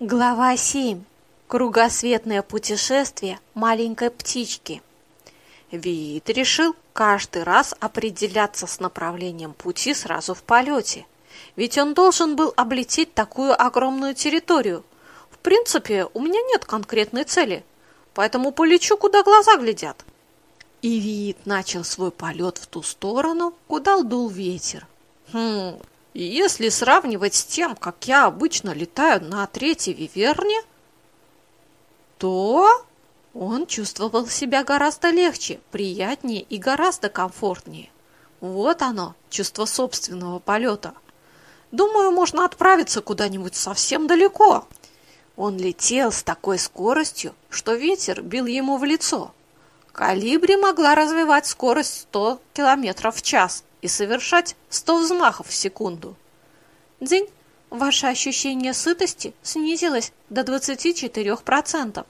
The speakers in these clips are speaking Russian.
Глава 7. Кругосветное путешествие маленькой птички. Виит решил каждый раз определяться с направлением пути сразу в полете, ведь он должен был облететь такую огромную территорию. В принципе, у меня нет конкретной цели, поэтому полечу, куда глаза глядят. И Виит начал свой полет в ту сторону, куда дул ветер. Хм, и если сравнивать с тем, как я обычно летаю на третьей виверне, то он чувствовал себя гораздо легче, приятнее и гораздо комфортнее. Вот оно, чувство собственного полета. Думаю, можно отправиться куда-нибудь совсем далеко. Он летел с такой скоростью, что ветер бил ему в лицо. Калибри могла развивать скорость 100 км в час и совершать 100 взмахов в секунду. Дзинь, ваше ощущение сытости снизилось до 24%.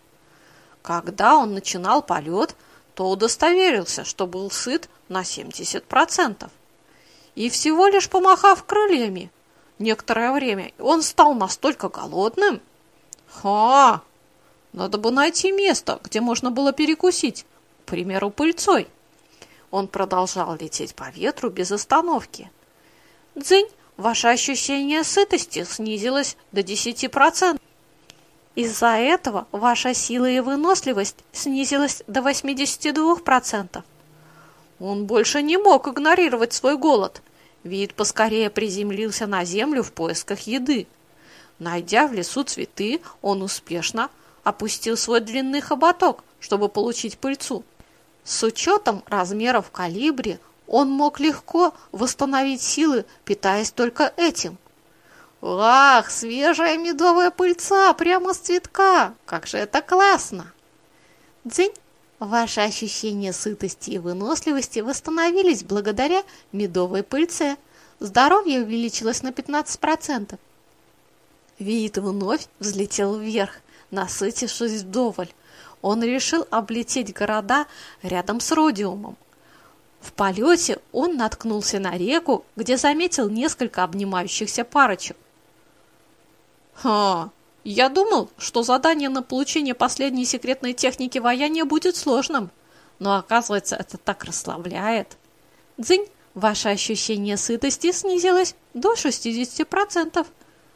Когда он начинал полет, то удостоверился, что был сыт на 70%. И всего лишь помахав крыльями, некоторое время он стал настолько голодным. Ха! Надо бы найти место, где можно было перекусить, к примеру, пыльцой. Он продолжал лететь по ветру без остановки. Дзынь, ваше ощущение сытости снизилось до 10%. Из-за этого ваша сила и выносливость снизилась до 82%. Он больше не мог игнорировать свой голод. Вид поскорее приземлился на землю в поисках еды. Найдя в лесу цветы, он успешно опустил свой длинный хоботок, чтобы получить пыльцу. С учетом размеров калибри он мог легко восстановить силы, питаясь только этим. Ах, свежая медовая пыльца прямо с цветка! Как же это классно! Дзынь, ваши ощущения сытости и выносливости восстановились благодаря медовой пыльце. Здоровье увеличилось на 15%. Вид вновь взлетел вверх, насытившись вдоволь он решил облететь города рядом с Родиумом. В полете он наткнулся на реку, где заметил несколько обнимающихся парочек. «Ха, я думал, что задание на получение последней секретной техники ваяния будет сложным, но оказывается, это так расслабляет. Дзынь, ваше ощущение сытости снизилось до 60%.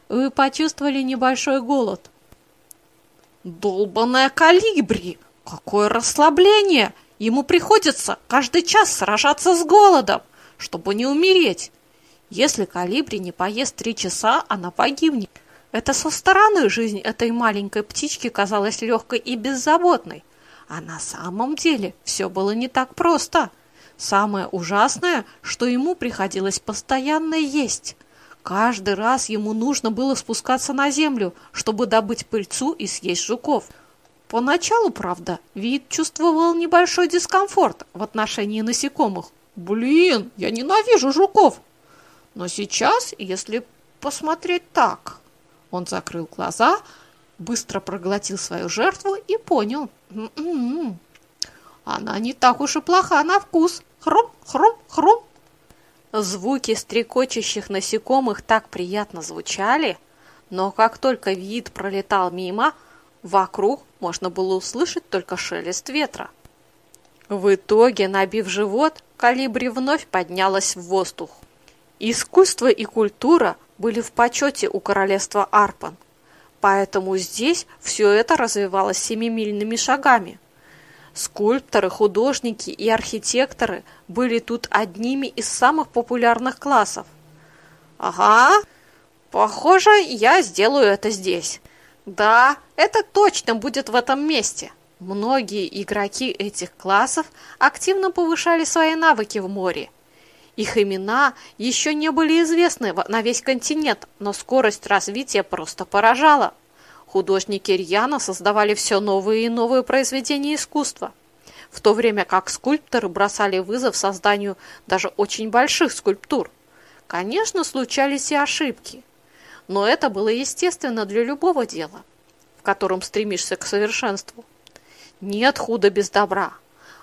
Вы почувствовали небольшой голод. Долбаная калибри! Какое расслабление! Ему приходится каждый час сражаться с голодом, чтобы не умереть. Если калибри не поест три часа, она погибнет. Это со стороны жизнь этой маленькой птички казалась легкой и беззаботной. А на самом деле все было не так просто. Самое ужасное, что ему приходилось постоянно есть. Каждый раз ему нужно было спускаться на землю, чтобы добыть пыльцу и съесть жуков. Поначалу, правда, вид чувствовал небольшой дискомфорт в отношении насекомых. Блин, я ненавижу жуков. Но сейчас, если посмотреть так... Он закрыл глаза, быстро проглотил свою жертву и понял. М -м -м. Она не так уж и плоха на вкус. Хрум, хрум, хрум. Звуки стрекочущих насекомых так приятно звучали, но как только вид пролетал мимо, вокруг можно было услышать только шелест ветра. В итоге, набив живот, калибри вновь поднялась в воздух. Искусство и культура были в почете у королевства Арпан, поэтому здесь все это развивалось семимильными шагами. Скульпторы, художники и архитекторы были тут одними из самых популярных классов. Ага, похоже, я сделаю это здесь. Да, это точно будет в этом месте. Многие игроки этих классов активно повышали свои навыки в море. Их имена еще не были известны на весь континент, но скорость развития просто поражала. Художники рьяно создавали все новые и новые произведения искусства, в то время как скульпторы бросали вызов созданию даже очень больших скульптур. Конечно, случались и ошибки, но это было естественно для любого дела, в котором стремишься к совершенству. Нет худа без добра.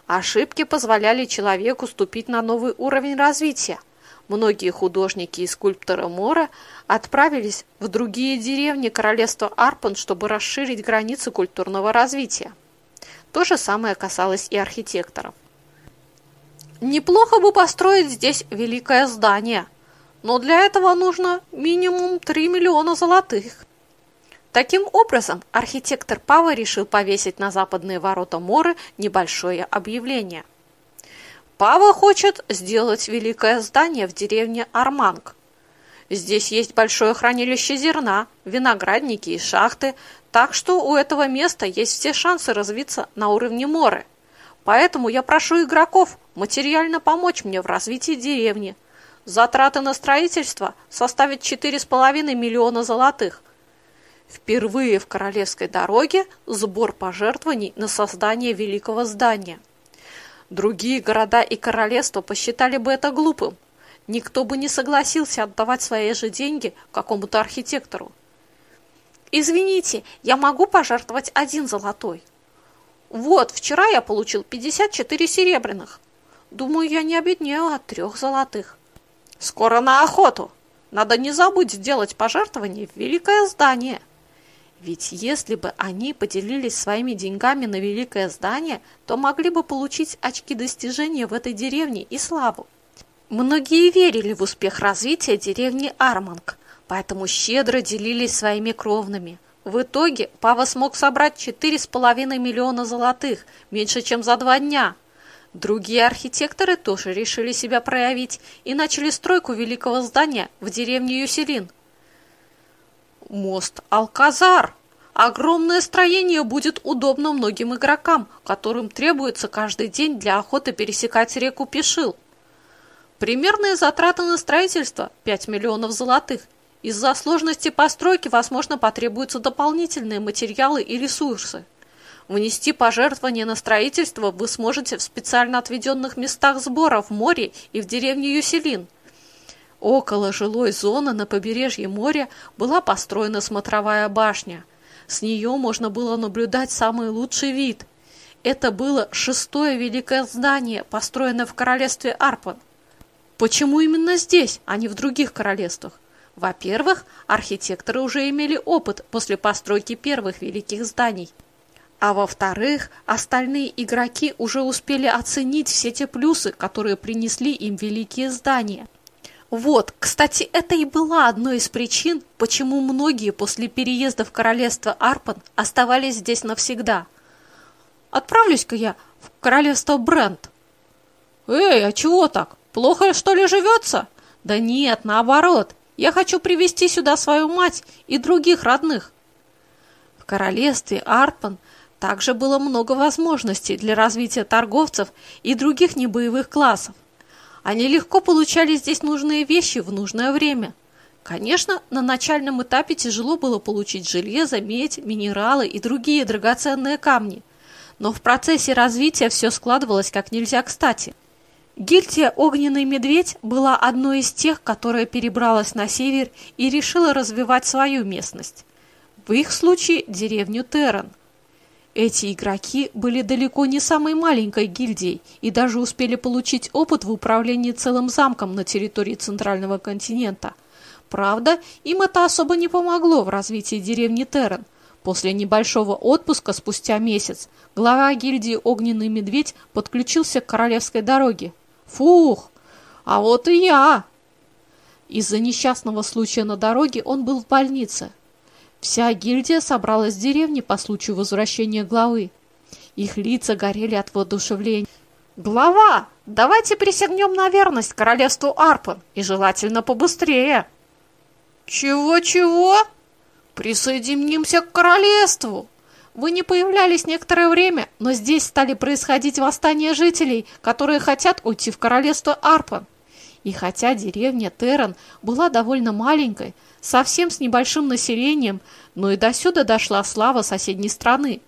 Ошибки позволяли человеку ступить на новый уровень развития. Многие художники и скульпторы Мора отправились в другие деревни королевства Арпан, чтобы расширить границы культурного развития. То же самое касалось и архитекторов. Неплохо бы построить здесь великое здание, но для этого нужно минимум 3 миллиона золотых. Таким образом, архитектор Пава решил повесить на западные ворота Моры небольшое объявление. Пава хочет сделать великое здание в деревне Арманг. Здесь есть большое хранилище зерна, виноградники и шахты, так что у этого места есть все шансы развиться на уровне моря. Поэтому я прошу игроков материально помочь мне в развитии деревни. Затраты на строительство составят 4,5 миллиона золотых. Впервые в Королевской дороге сбор пожертвований на создание великого здания – Другие города и королевства посчитали бы это глупым. Никто бы не согласился отдавать свои же деньги какому-то архитектору. «Извините, я могу пожертвовать один золотой?» «Вот, вчера я получил 54 серебряных. Думаю, я не обеднела от трех золотых». «Скоро на охоту! Надо не забыть сделать пожертвование в великое здание». Ведь если бы они поделились своими деньгами на великое здание, то могли бы получить очки достижения в этой деревне и славу. Многие верили в успех развития деревни Арманг, поэтому щедро делились своими кровными. В итоге Пава смог собрать 4,5 миллиона золотых, меньше чем за два дня. Другие архитекторы тоже решили себя проявить и начали стройку великого здания в деревне Юселин – мост Алказар. Огромное строение будет удобно многим игрокам, которым требуется каждый день для охоты пересекать реку Пешил. Примерные затраты на строительство – 5 миллионов золотых. Из-за сложности постройки, возможно, потребуются дополнительные материалы и ресурсы. Внести пожертвования на строительство вы сможете в специально отведенных местах сбора в море и в деревне Юселин – Около жилой зоны на побережье моря была построена смотровая башня. С нее можно было наблюдать самый лучший вид. Это было шестое великое здание, построенное в королевстве Арпан. Почему именно здесь, а не в других королевствах? Во-первых, архитекторы уже имели опыт после постройки первых великих зданий. А во-вторых, остальные игроки уже успели оценить все те плюсы, которые принесли им великие здания – вот, кстати, это и была одной из причин, почему многие после переезда в королевство Арпан оставались здесь навсегда. Отправлюсь-ка я в королевство Брент. Эй, а чего так? Плохо, что ли, живется? Да нет, наоборот. Я хочу привести сюда свою мать и других родных. В королевстве Арпан также было много возможностей для развития торговцев и других небоевых классов. Они легко получали здесь нужные вещи в нужное время. Конечно, на начальном этапе тяжело было получить железо, медь, минералы и другие драгоценные камни. Но в процессе развития все складывалось как нельзя кстати. Гильдия «Огненный медведь» была одной из тех, которая перебралась на север и решила развивать свою местность. В их случае деревню Терран – эти игроки были далеко не самой маленькой гильдией и даже успели получить опыт в управлении целым замком на территории Центрального континента. Правда, им это особо не помогло в развитии деревни Террен. После небольшого отпуска спустя месяц глава гильдии «Огненный медведь» подключился к королевской дороге. Фух, а вот и я! Из-за несчастного случая на дороге он был в больнице – Вся гильдия собралась в деревне по случаю возвращения главы. Их лица горели от воодушевления. «Глава, давайте присягнем на верность королевству Арпан, и желательно побыстрее!» «Чего-чего? Присоединимся к королевству!» Вы не появлялись некоторое время, но здесь стали происходить восстания жителей, которые хотят уйти в королевство Арпан. И хотя деревня Терран была довольно маленькой, совсем с небольшим населением, но и до сюда дошла слава соседней страны.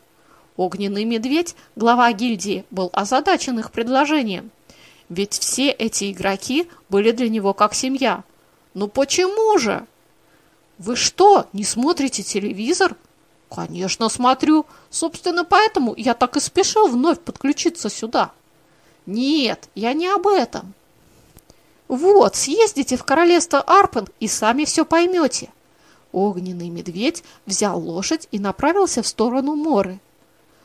Огненный медведь, глава гильдии, был озадачен их предложением. Ведь все эти игроки были для него как семья. Ну почему же? Вы что, не смотрите телевизор? Конечно, смотрю. Собственно, поэтому я так и спешил вновь подключиться сюда. Нет, я не об этом. Вот, съездите в королевство Арпен и сами все поймете. Огненный медведь взял лошадь и направился в сторону Моры.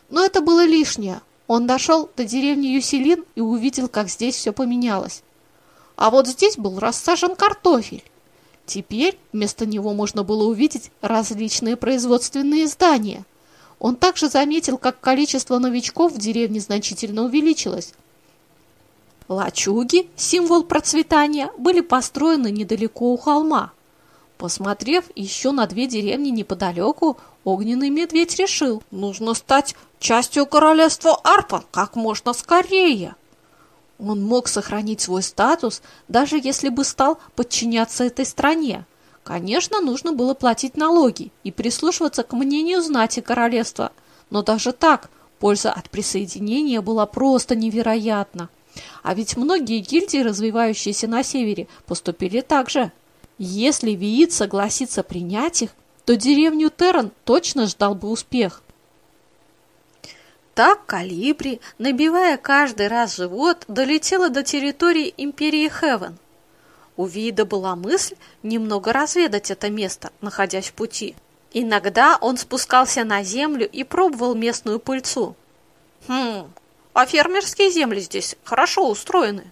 Но это было лишнее. Он дошел до деревни Юселин и увидел, как здесь все поменялось. А вот здесь был рассажен картофель. Теперь вместо него можно было увидеть различные производственные здания. Он также заметил, как количество новичков в деревне значительно увеличилось. Лачуги, символ процветания, были построены недалеко у холма. Посмотрев еще на две деревни неподалеку, огненный медведь решил, нужно стать частью королевства Арпа как можно скорее. Он мог сохранить свой статус, даже если бы стал подчиняться этой стране. Конечно, нужно было платить налоги и прислушиваться к мнению знати королевства, но даже так польза от присоединения была просто невероятна. А ведь многие гильдии, развивающиеся на севере, поступили так же. Если Виит согласится принять их, то деревню Терран точно ждал бы успех. Так Калибри, набивая каждый раз живот, долетела до территории Империи Хевен. У Вида была мысль немного разведать это место, находясь в пути. Иногда он спускался на землю и пробовал местную пыльцу. Хм, а фермерские земли здесь хорошо устроены.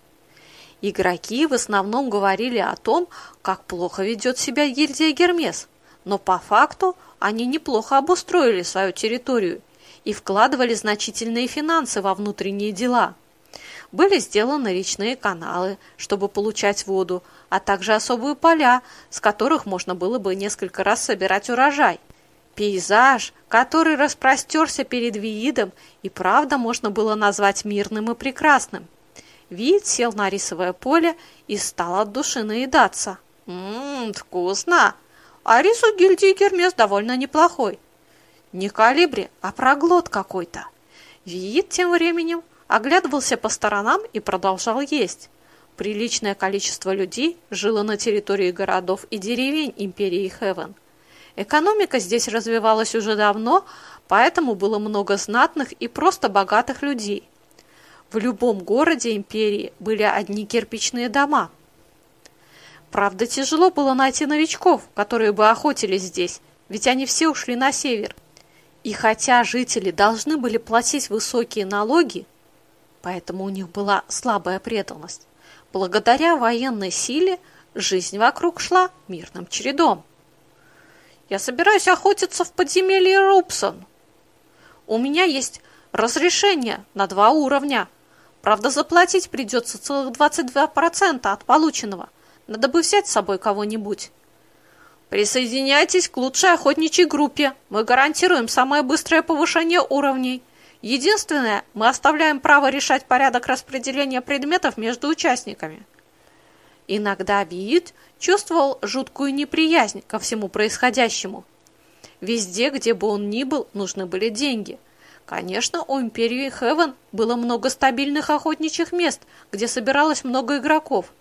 Игроки в основном говорили о том, как плохо ведет себя гильдия Гермес, но по факту они неплохо обустроили свою территорию и вкладывали значительные финансы во внутренние дела. Были сделаны речные каналы, чтобы получать воду, а также особые поля, с которых можно было бы несколько раз собирать урожай – Пейзаж, который распростерся перед Виидом, и правда можно было назвать мирным и прекрасным. Виид сел на рисовое поле и стал от души наедаться. «Ммм, вкусно! А рис у гильдии Гермес довольно неплохой. Не калибри, а проглот какой-то». Виид тем временем оглядывался по сторонам и продолжал есть. Приличное количество людей жило на территории городов и деревень Империи Хевен – Экономика здесь развивалась уже давно, поэтому было много знатных и просто богатых людей. В любом городе империи были одни кирпичные дома. Правда, тяжело было найти новичков, которые бы охотились здесь, ведь они все ушли на север. И хотя жители должны были платить высокие налоги, поэтому у них была слабая преданность, благодаря военной силе жизнь вокруг шла мирным чередом. Я собираюсь охотиться в подземелье Рубсон. У меня есть разрешение на два уровня. Правда, заплатить придется целых 22% от полученного. Надо бы взять с собой кого-нибудь. Присоединяйтесь к лучшей охотничьей группе. Мы гарантируем самое быстрое повышение уровней. Единственное, мы оставляем право решать порядок распределения предметов между участниками. Иногда Виит чувствовал жуткую неприязнь ко всему происходящему. Везде, где бы он ни был, нужны были деньги. Конечно, у Империи Хевен было много стабильных охотничьих мест, где собиралось много игроков.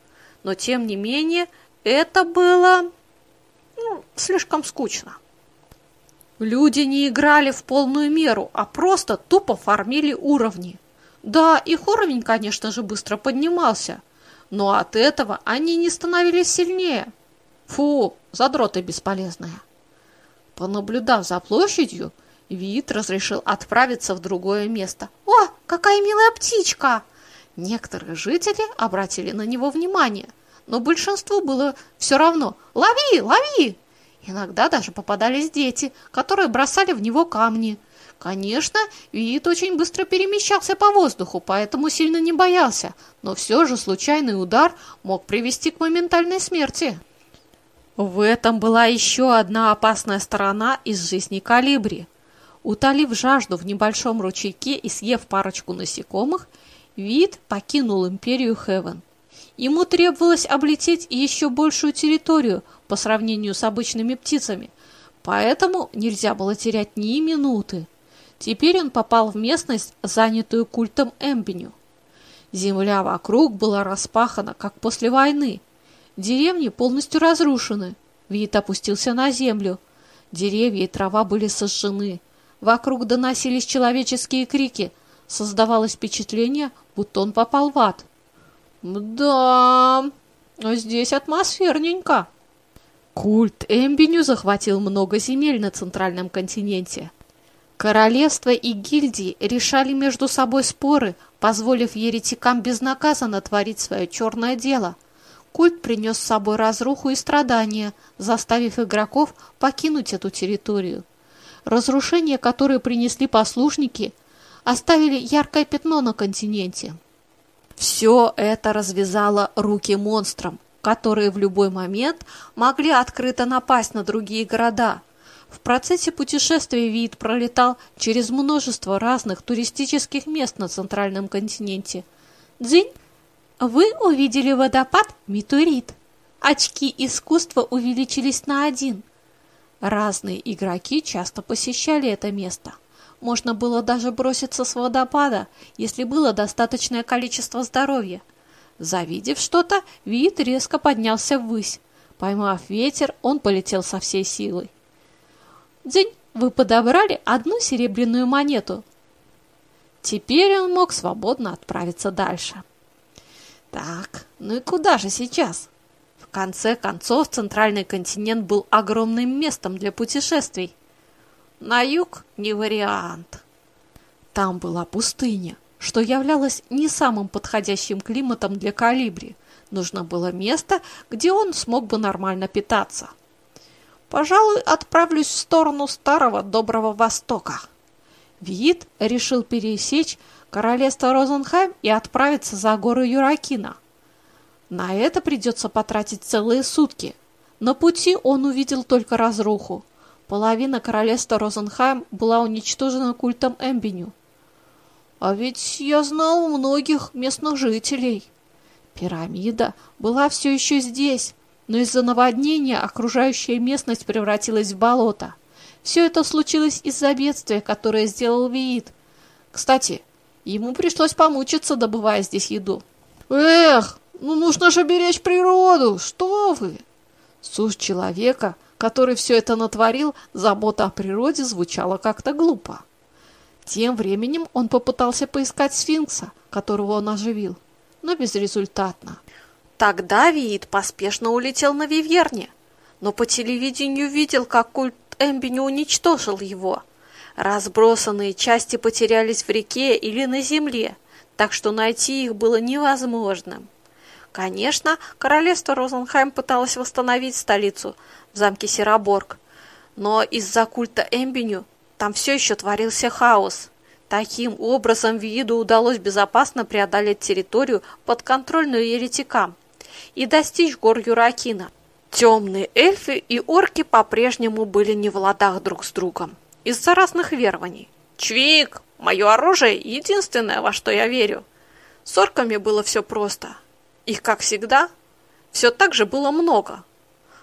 Но, тем не менее, это было ну, слишком скучно. Люди не играли в полную меру, а просто тупо фармили уровни. Да, их уровень, конечно же, быстро поднимался – но от этого они не становились сильнее. Фу, задроты бесполезные. Понаблюдав за площадью, Вит разрешил отправиться в другое место. «О, какая милая птичка!» Некоторые жители обратили на него внимание, но большинству было все равно «Лови, лови!» Иногда даже попадались дети, которые бросали в него камни – Конечно, Виит очень быстро перемещался по воздуху, поэтому сильно не боялся, но все же случайный удар мог привести к моментальной смерти. В этом была еще одна опасная сторона из жизни Калибри. Утолив жажду в небольшом ручейке и съев парочку насекомых, Вид покинул империю Хевен. Ему требовалось облететь еще большую территорию по сравнению с обычными птицами, поэтому нельзя было терять ни минуты. Теперь он попал в местность, занятую культом Эмбеню. Земля вокруг была распахана, как после войны. Деревни полностью разрушены. Вид опустился на землю. Деревья и трава были сожжены. Вокруг доносились человеческие крики. Создавалось впечатление, будто он попал в ад. «Да...» а здесь атмосферненько. Культ Эмбеню захватил много земель на центральном континенте. Королевства и гильдии решали между собой споры, позволив еретикам безнаказанно творить свое черное дело. Культ принес с собой разруху и страдания, заставив игроков покинуть эту территорию. Разрушения, которые принесли послушники, оставили яркое пятно на континенте. Все это развязало руки монстрам, которые в любой момент могли открыто напасть на другие города. В процессе путешествия вид пролетал через множество разных туристических мест на центральном континенте. Дзинь, вы увидели водопад Метурит. Очки искусства увеличились на один. Разные игроки часто посещали это место – можно было даже броситься с водопада, если было достаточное количество здоровья. Завидев что-то, вид резко поднялся ввысь. Поймав ветер, он полетел со всей силой. «Дзинь, вы подобрали одну серебряную монету». Теперь он мог свободно отправиться дальше. Так, ну и куда же сейчас? В конце концов, центральный континент был огромным местом для путешествий. На юг не вариант. Там была пустыня, что являлось не самым подходящим климатом для калибри. Нужно было место, где он смог бы нормально питаться. Пожалуй, отправлюсь в сторону старого доброго Востока. Вид решил пересечь королевство Розенхайм и отправиться за горы Юракина. На это придется потратить целые сутки. На пути он увидел только разруху. Половина королевства Розенхайм была уничтожена культом Эмбеню. А ведь я знал многих местных жителей. Пирамида была все еще здесь, но из-за наводнения окружающая местность превратилась в болото. Все это случилось из-за бедствия, которое сделал Виит. Кстати, ему пришлось помучиться, добывая здесь еду. «Эх, ну нужно же беречь природу! Что вы!» Суть человека который все это натворил, забота о природе звучала как-то глупо. Тем временем он попытался поискать сфинкса, которого он оживил, но безрезультатно. Тогда Виит поспешно улетел на Виверне, но по телевидению видел, как культ Эмбини уничтожил его. Разбросанные части потерялись в реке или на земле, так что найти их было невозможным. Конечно, королевство Розенхайм пыталось восстановить столицу, в замке Сероборг. Но из-за культа Эмбеню там все еще творился хаос. Таким образом, Вииду удалось безопасно преодолеть территорию, подконтрольную еретикам, и достичь гор Юракина. Темные эльфы и орки по-прежнему были не в ладах друг с другом из-за разных верований. «Чвик! Мое оружие — единственное, во что я верю!» С орками было все просто. Их, как всегда, все так же было много,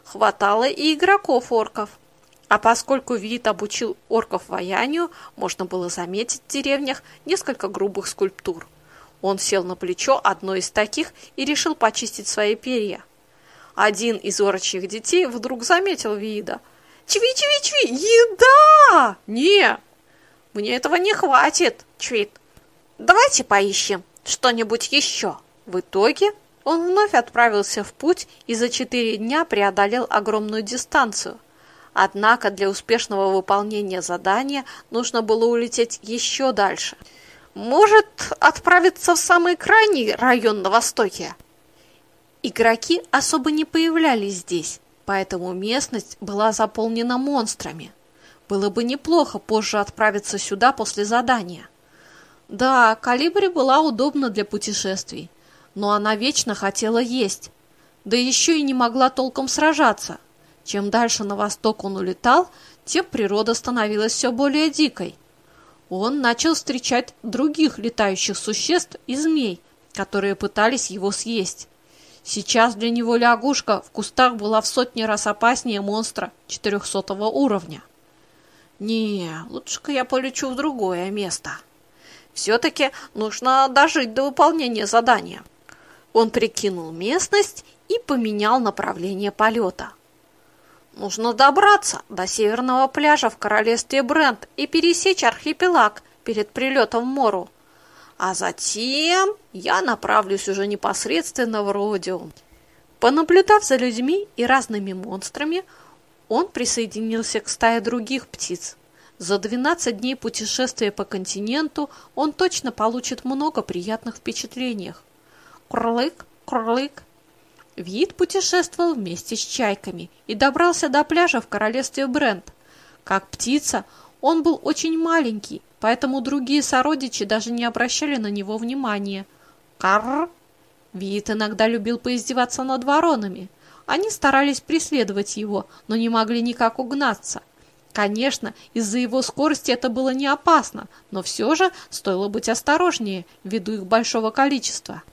хватало и игроков-орков. А поскольку Вит обучил орков ваянию, можно было заметить в деревнях несколько грубых скульптур. Он сел на плечо одной из таких и решил почистить свои перья. Один из орочьих детей вдруг заметил Вида. «Чви-чви-чви! Еда!» «Не! Мне этого не хватит, Чвит. Давайте поищем что-нибудь еще». В итоге он вновь отправился в путь и за четыре дня преодолел огромную дистанцию. Однако для успешного выполнения задания нужно было улететь еще дальше. Может, отправиться в самый крайний район на востоке? Игроки особо не появлялись здесь, поэтому местность была заполнена монстрами. Было бы неплохо позже отправиться сюда после задания. Да, Калибри была удобна для путешествий, но она вечно хотела есть, да еще и не могла толком сражаться. Чем дальше на восток он улетал, тем природа становилась все более дикой. Он начал встречать других летающих существ и змей, которые пытались его съесть. Сейчас для него лягушка в кустах была в сотни раз опаснее монстра 400 уровня. Не, лучше-ка я полечу в другое место. Все-таки нужно дожить до выполнения задания. Он прикинул местность и поменял направление полета. Нужно добраться до северного пляжа в королевстве Брент и пересечь архипелаг перед прилетом в Мору. А затем я направлюсь уже непосредственно в Родиум. Понаблюдав за людьми и разными монстрами, он присоединился к стае других птиц. За 12 дней путешествия по континенту он точно получит много приятных впечатлений. Курлык, курлык. Вид путешествовал вместе с чайками и добрался до пляжа в королевстве Брент. Как птица, он был очень маленький, поэтому другие сородичи даже не обращали на него внимания. Карр! Вид иногда любил поиздеваться над воронами. Они старались преследовать его, но не могли никак угнаться. Конечно, из-за его скорости это было не опасно, но все же стоило быть осторожнее ввиду их большого количества.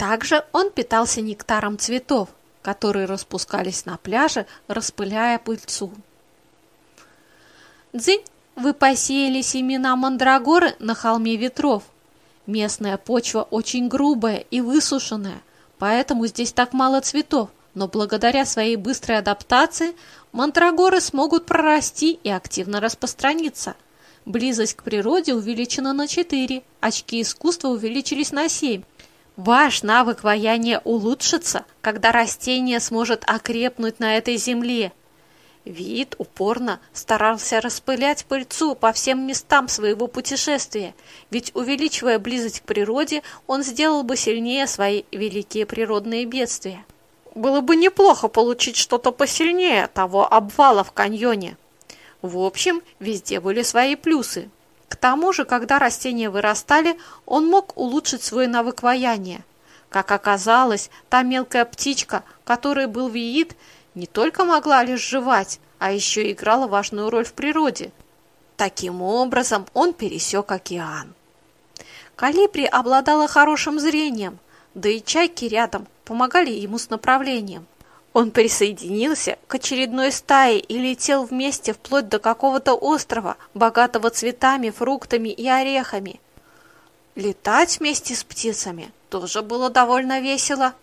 Также он питался нектаром цветов, которые распускались на пляже, распыляя пыльцу. Дзынь, вы посеяли семена мандрагоры на холме ветров. Местная почва очень грубая и высушенная, поэтому здесь так мало цветов, но благодаря своей быстрой адаптации мандрагоры смогут прорасти и активно распространиться. Близость к природе увеличена на 4, очки искусства увеличились на 7. Ваш навык ваяния улучшится, когда растение сможет окрепнуть на этой земле. Вид упорно старался распылять пыльцу по всем местам своего путешествия, ведь, увеличивая близость к природе, он сделал бы сильнее свои великие природные бедствия. Было бы неплохо получить что-то посильнее того обвала в каньоне. В общем, везде были свои плюсы. К тому же, когда растения вырастали, он мог улучшить свой навык ваяния. Как оказалось, та мелкая птичка, которой был Виит, не только могла лишь жевать, а еще играла важную роль в природе. Таким образом он пересек океан. Калибри обладала хорошим зрением, да и чайки рядом помогали ему с направлением. Он присоединился к очередной стае и летел вместе вплоть до какого-то острова, богатого цветами, фруктами и орехами. Летать вместе с птицами тоже было довольно весело.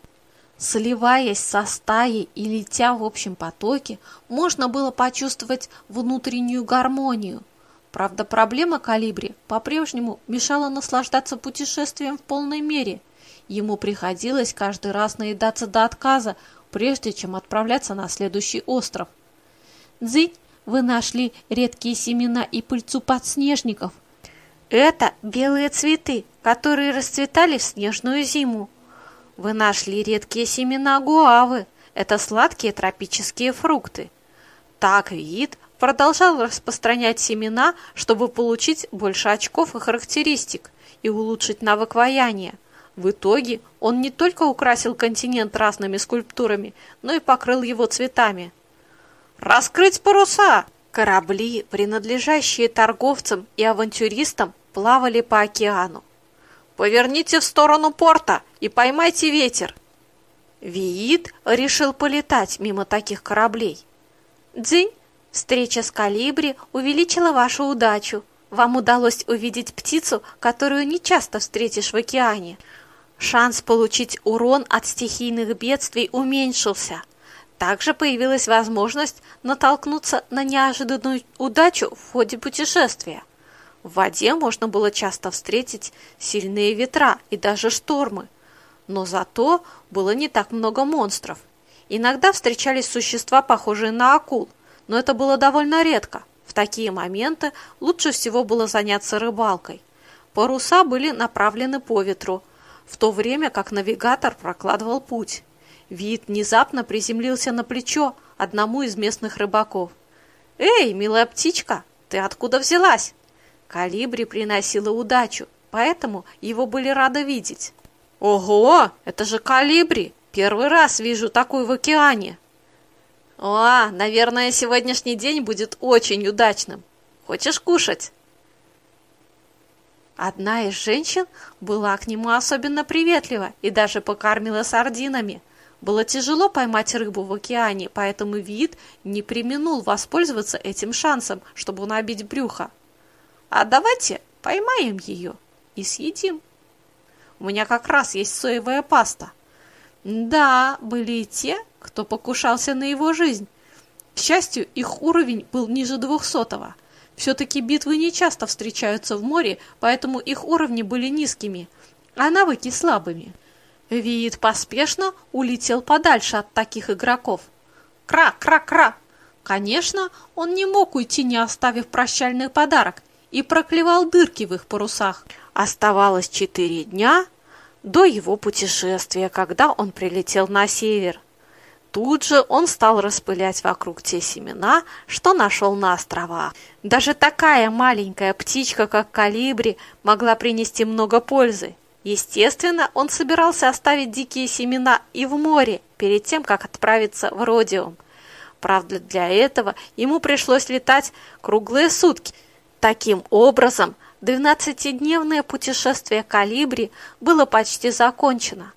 Сливаясь со стаей и летя в общем потоке, можно было почувствовать внутреннюю гармонию. Правда, проблема калибри по-прежнему мешала наслаждаться путешествием в полной мере. Ему приходилось каждый раз наедаться до отказа, прежде чем отправляться на следующий остров. «Дзынь, вы нашли редкие семена и пыльцу подснежников. Это белые цветы, которые расцветали в снежную зиму. Вы нашли редкие семена гуавы. Это сладкие тропические фрукты. Так вид продолжал распространять семена, чтобы получить больше очков и характеристик и улучшить навык ваяния. В итоге он не только украсил континент разными скульптурами, но и покрыл его цветами. «Раскрыть паруса!» Корабли, принадлежащие торговцам и авантюристам, плавали по океану. Поверните в сторону порта и поймайте ветер. Виит решил полетать мимо таких кораблей. Дзынь, встреча с Калибри увеличила вашу удачу. Вам удалось увидеть птицу, которую не часто встретишь в океане. Шанс получить урон от стихийных бедствий уменьшился. Также появилась возможность натолкнуться на неожиданную удачу в ходе путешествия. В воде можно было часто встретить сильные ветра и даже штормы, но зато было не так много монстров. Иногда встречались существа, похожие на акул, но это было довольно редко. В такие моменты лучше всего было заняться рыбалкой. Паруса были направлены по ветру, в то время как навигатор прокладывал путь. Вид внезапно приземлился на плечо одному из местных рыбаков. «Эй, милая птичка, ты откуда взялась?» Калибри приносила удачу, поэтому его были рады видеть. «Ого, это же Калибри! Первый раз вижу такой в океане!» «О, наверное, сегодняшний день будет очень удачным. Хочешь кушать?» Одна из женщин была к нему особенно приветлива и даже покормила сардинами. Было тяжело поймать рыбу в океане, поэтому вид не применул воспользоваться этим шансом, чтобы набить брюхо. А давайте поймаем ее и съедим. У меня как раз есть соевая паста. Да, были и те, кто покушался на его жизнь. К счастью, их уровень был ниже двухсотого. Все-таки битвы не часто встречаются в море, поэтому их уровни были низкими, а навыки слабыми. Виит поспешно улетел подальше от таких игроков. Кра-кра-кра! Конечно, он не мог уйти, не оставив прощальный подарок, и проклевал дырки в их парусах. Оставалось четыре дня до его путешествия, когда он прилетел на север. Тут же он стал распылять вокруг те семена, что нашел на островах. Даже такая маленькая птичка, как калибри, могла принести много пользы. Естественно, он собирался оставить дикие семена и в море, перед тем, как отправиться в Родиум. Правда, для этого ему пришлось летать круглые сутки. Таким образом, двенадцатидневное путешествие Калибри было почти закончено.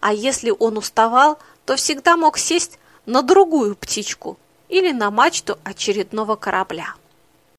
А если он уставал, то всегда мог сесть на другую птичку или на мачту очередного корабля.